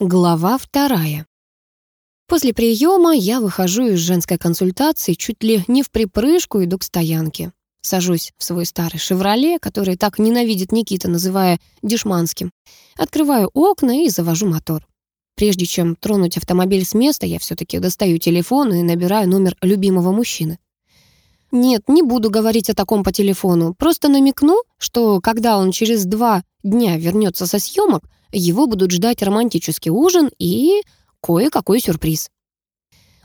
Глава вторая. После приема я выхожу из женской консультации, чуть ли не в припрыжку иду к стоянке. Сажусь в свой старый «Шевроле», который так ненавидит Никита, называя дешманским. Открываю окна и завожу мотор. Прежде чем тронуть автомобиль с места, я все-таки достаю телефон и набираю номер любимого мужчины. Нет, не буду говорить о таком по телефону. Просто намекну, что когда он через два дня вернется со съемок, его будут ждать романтический ужин и кое-какой сюрприз.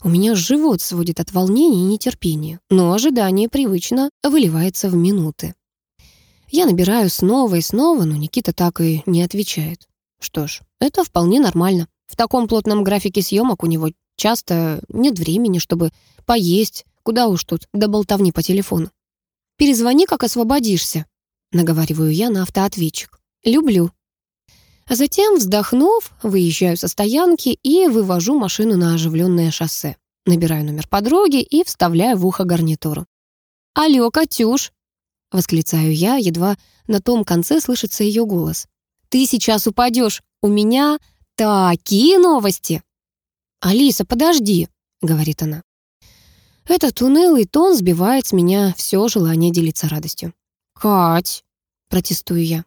У меня живот сводит от волнения и нетерпения, но ожидание привычно выливается в минуты. Я набираю снова и снова, но Никита так и не отвечает. Что ж, это вполне нормально. В таком плотном графике съемок у него часто нет времени, чтобы поесть, куда уж тут до болтовни по телефону. «Перезвони, как освободишься», — наговариваю я на автоответчик. «Люблю». А затем, вздохнув, выезжаю со стоянки и вывожу машину на оживленное шоссе. Набираю номер подруги и вставляю в ухо гарнитуру. «Алло, Катюш!» — восклицаю я, едва на том конце слышится ее голос. «Ты сейчас упадешь! У меня такие новости!» «Алиса, подожди!» — говорит она. Этот унылый тон сбивает с меня все желание делиться радостью. «Кать!» — протестую я.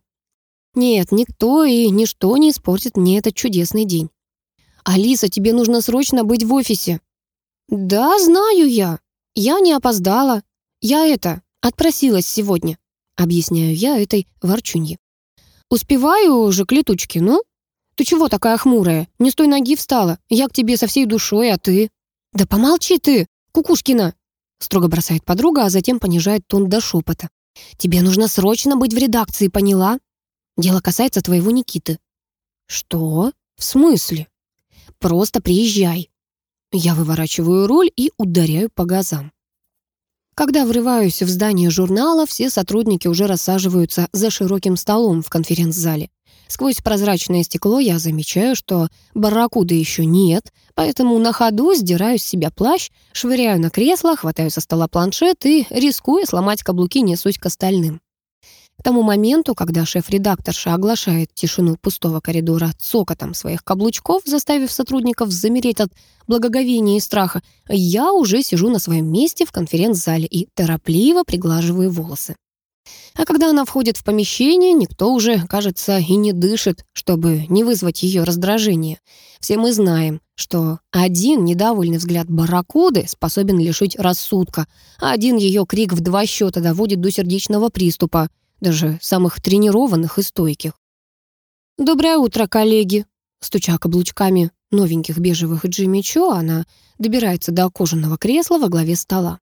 Нет, никто и ничто не испортит мне этот чудесный день. «Алиса, тебе нужно срочно быть в офисе». «Да, знаю я. Я не опоздала. Я это, отпросилась сегодня», объясняю я этой ворчунье. «Успеваю уже к летучке, ну? Ты чего такая хмурая? Не с той ноги встала. Я к тебе со всей душой, а ты...» «Да помолчи ты, Кукушкина!» строго бросает подруга, а затем понижает тон до шепота. «Тебе нужно срочно быть в редакции, поняла? Дело касается твоего Никиты». «Что? В смысле?» «Просто приезжай». Я выворачиваю руль и ударяю по газам. Когда врываюсь в здание журнала, все сотрудники уже рассаживаются за широким столом в конференц-зале. Сквозь прозрачное стекло я замечаю, что барракуды еще нет, поэтому на ходу сдираю с себя плащ, швыряю на кресло, хватаю со стола планшет и, рискуя сломать каблуки, несусь к остальным. К тому моменту, когда шеф-редакторша оглашает тишину пустого коридора цокотом своих каблучков, заставив сотрудников замереть от благоговения и страха, я уже сижу на своем месте в конференц-зале и торопливо приглаживаю волосы. А когда она входит в помещение, никто уже, кажется, и не дышит, чтобы не вызвать ее раздражение. Все мы знаем, что один недовольный взгляд барракуды способен лишить рассудка, а один ее крик в два счета доводит до сердечного приступа — даже самых тренированных и стойких. «Доброе утро, коллеги!» Стуча каблучками новеньких бежевых Джимми Чо, она добирается до кожаного кресла во главе стола.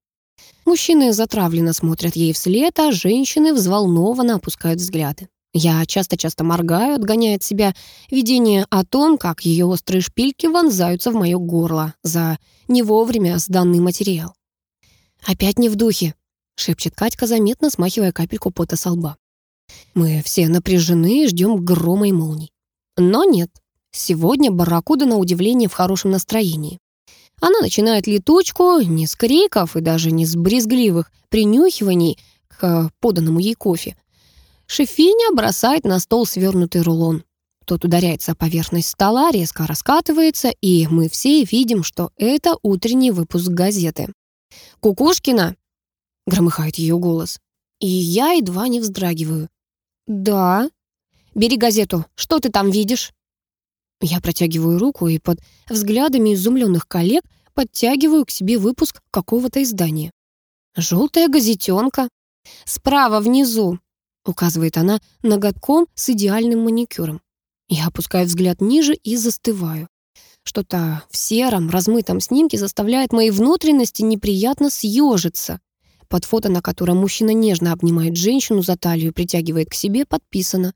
Мужчины затравленно смотрят ей вслед, а женщины взволнованно опускают взгляды. Я часто-часто моргаю, отгоняя от себя видение о том, как ее острые шпильки вонзаются в мое горло за не вовремя сданный материал. «Опять не в духе», — шепчет Катька, заметно смахивая капельку пота со лба. Мы все напряжены и ждем грома и молний. Но нет. Сегодня Барракуда, на удивление, в хорошем настроении. Она начинает летучку не с криков и даже не с брезгливых принюхиваний к поданному ей кофе. Шефиня бросает на стол свернутый рулон. Тот ударяется о поверхность стола, резко раскатывается, и мы все видим, что это утренний выпуск газеты. «Кукушкина!» — громыхает ее голос. И я едва не вздрагиваю. «Да?» «Бери газету. Что ты там видишь?» Я протягиваю руку и под взглядами изумленных коллег подтягиваю к себе выпуск какого-то издания. «Желтая газетенка. Справа внизу», — указывает она ноготком с идеальным маникюром. Я опускаю взгляд ниже и застываю. Что-то в сером, размытом снимке заставляет мои внутренности неприятно съежиться. Под фото, на котором мужчина нежно обнимает женщину за талию и притягивает к себе, подписано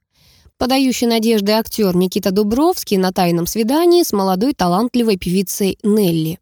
«Подающий надежды актер Никита Дубровский на тайном свидании с молодой талантливой певицей Нелли».